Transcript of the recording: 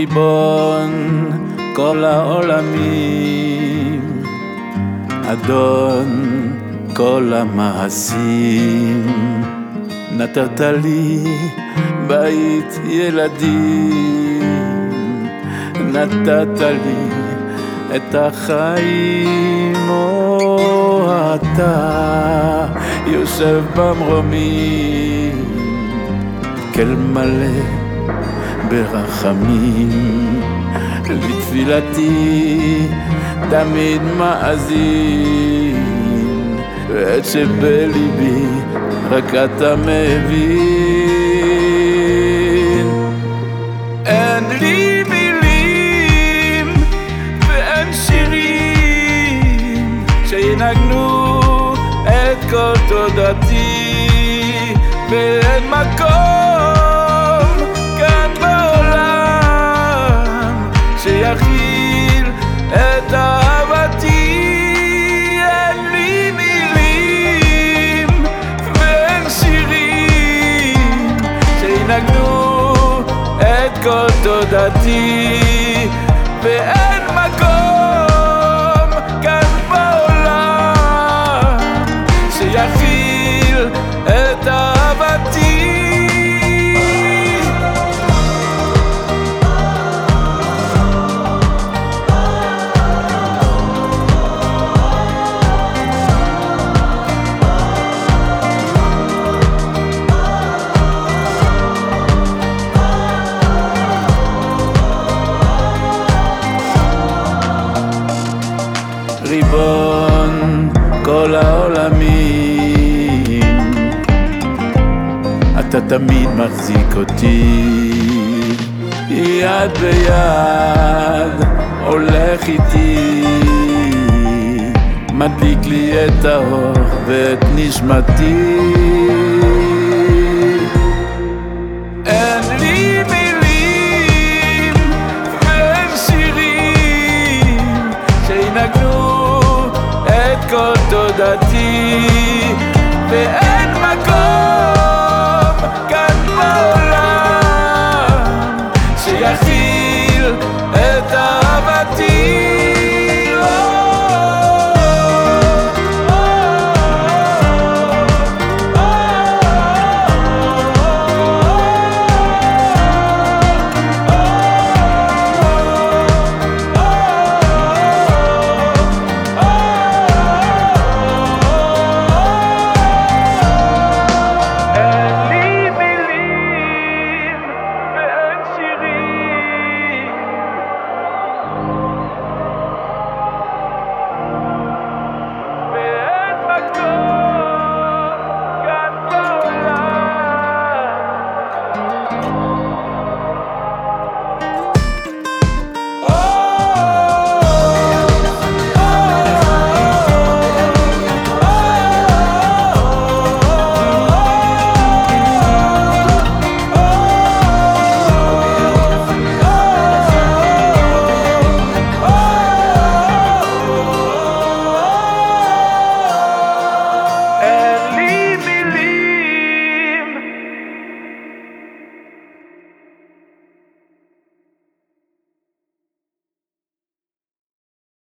ריבון כל העולמים, אדון כל המעשים, נתת לי בית ילדים, נתת לי את החיים, או אתה יושב במרומים, כל מלא ברחמים, לתפילתי תמיד מאזין, ועת שבליבי רק אתה מבין. אין לי מילים ואין שירים שינגנו את כל תודתי, ואין מקום את אהבתי. אין לי מילים ואין שירים שינגנו את כל תודתי, ואין ריבון כל העולמים, אתה תמיד מחזיק אותי. יד ביד, הולך איתי, מדליק לי את האור ואת נשמתי. scotto da Dio.